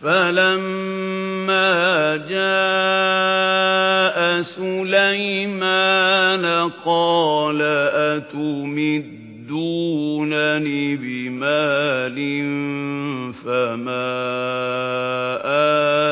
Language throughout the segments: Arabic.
فَلَمَّا جَاءَ سُلَيْمَانَ قَالَ أَتُمِدُّونَنِ بِمَالٍ فَمَا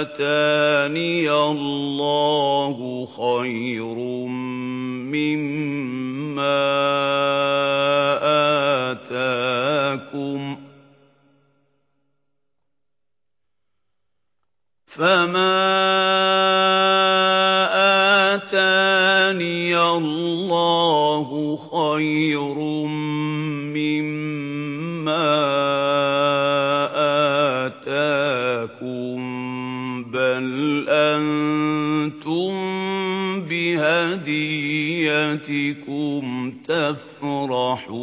آتَانِيَ اللَّهُ خَيْرٌ فَمَا آتَانِيَ اللَّهُ خَيْرٌ مِّمَّا آتَاكُمْ بَلْ أَنتُم بِهَدِيَّتِكُمْ تَفْرَحُونَ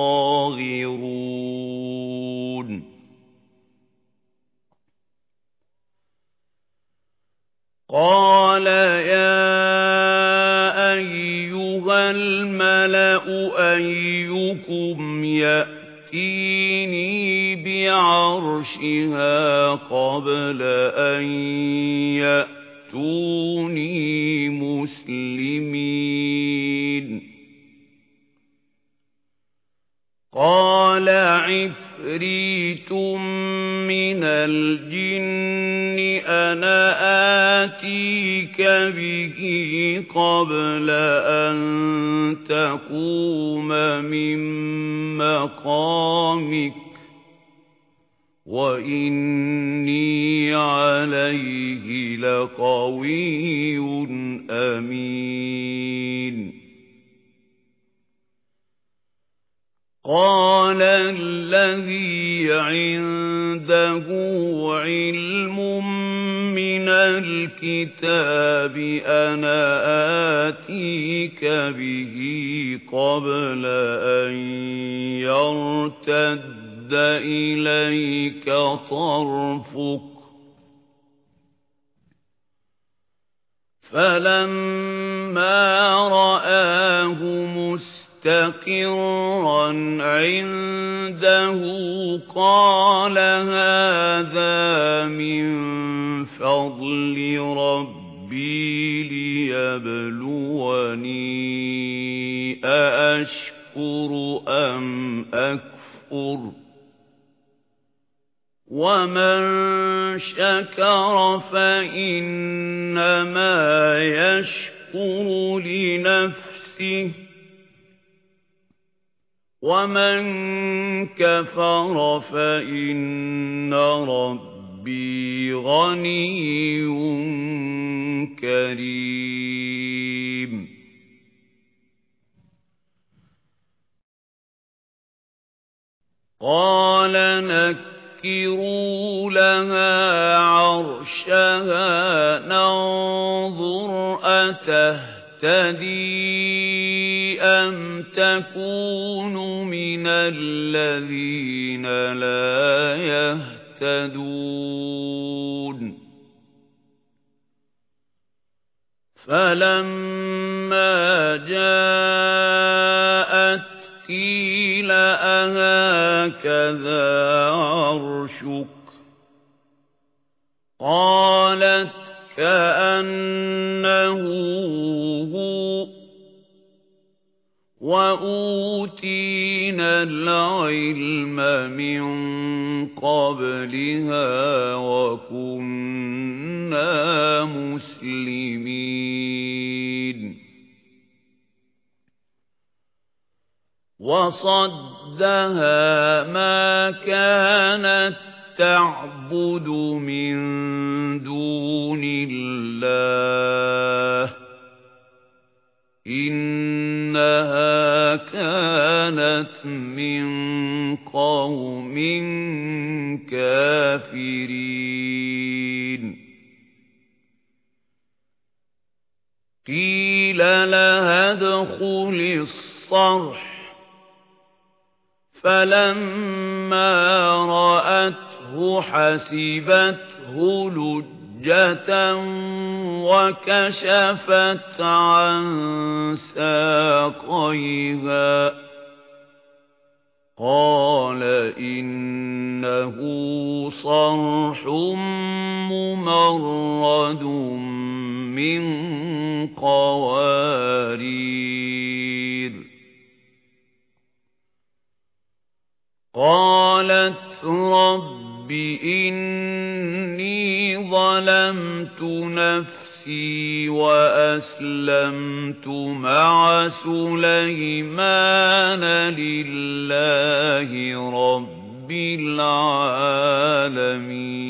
قَالَ يَا أَيُّهَا الْمَلَأُ أَيُّكُمْ يَأْتِينِي بِعَرْشِهَا قَبْلَ أَن يَأْتُونِي مُسْلِمِينَ قَالَ عِفْرِيتٌ مِنَ الْجِنِّ أَنَا آتِيكَ بِهِ قَبْلَ أَن تَقُومَ مِن مَّقَامِكَ وَإِنِّي عَلَيْهِ لَقَوِيٌّ أَمِينٌ قَالَ الَّذِي عِندَهُ عِلْمٌ مِّنَ الْكِتَابِ أَنَا آتِيكَ بِهِ قَبْلَ أَن يَرْتَدَّ إِلَيْكَ طَرْفُكَ فَلَمَّا رَآهُ مُسْتَقِرًّا عِندَهُ قَالَ هَذَا مِن فَضْلِ رَبِّي لِيَبْلُوَنِي أَأَشْكُرُ أَمْ أَكْفُرُ وَمَن شَكَرَ فَإِنَّمَا يَشْكُرُ لِنَفْسِهِ وَمَن كَفَرَ فَإِنَّ رَبِّي غَنِيٌّ كَرِيمٌ قَالَ نَكِّرُوا لَهَا عَرْشَهَا نَنظُرْ أَتَهْتَدِي أَمْ تَكُونُ مِنَ الَّذِينَ لَا يَهْتَدُونَ فَلَمَّا جَاءَتْ قِيلَ أَهَكَذَا عَرْشُكِ قَالَتْ كَأَنَّهُ وَأُوتِينَا الْعِلْمَ مِنْ قَبْلِهَا وَكُنَّا مُسْلِمِينَ وَصَدَّهَا مَا كَانَتْ تَعْبُدُ مِن دُونِ اللَّهِ إِنَّهَا كَانَتْ مِن قَوْمٍ كَافِرِينَ. قِيلَ لَهَا ادْخُلِي الصَّرْحَ. فَلَمَّا رَأَتْهُ حَسِبَتْهُ لُجَّةً وَكَشَفَتْ عَن سَاقَيْهَا. قَالَ إِنَّهُ صَرْحٌ مُمَرَّدٌ مِنْ قَوَارِيرَ. قَالَتْ رَبِّ إِنِّي ظَلَمْتُ نَفْسِي وَأَسْلَمْتُ مَعَ سُلَيْمَانَ لِلَّهِ رَبِّ الْعَالَمِينَ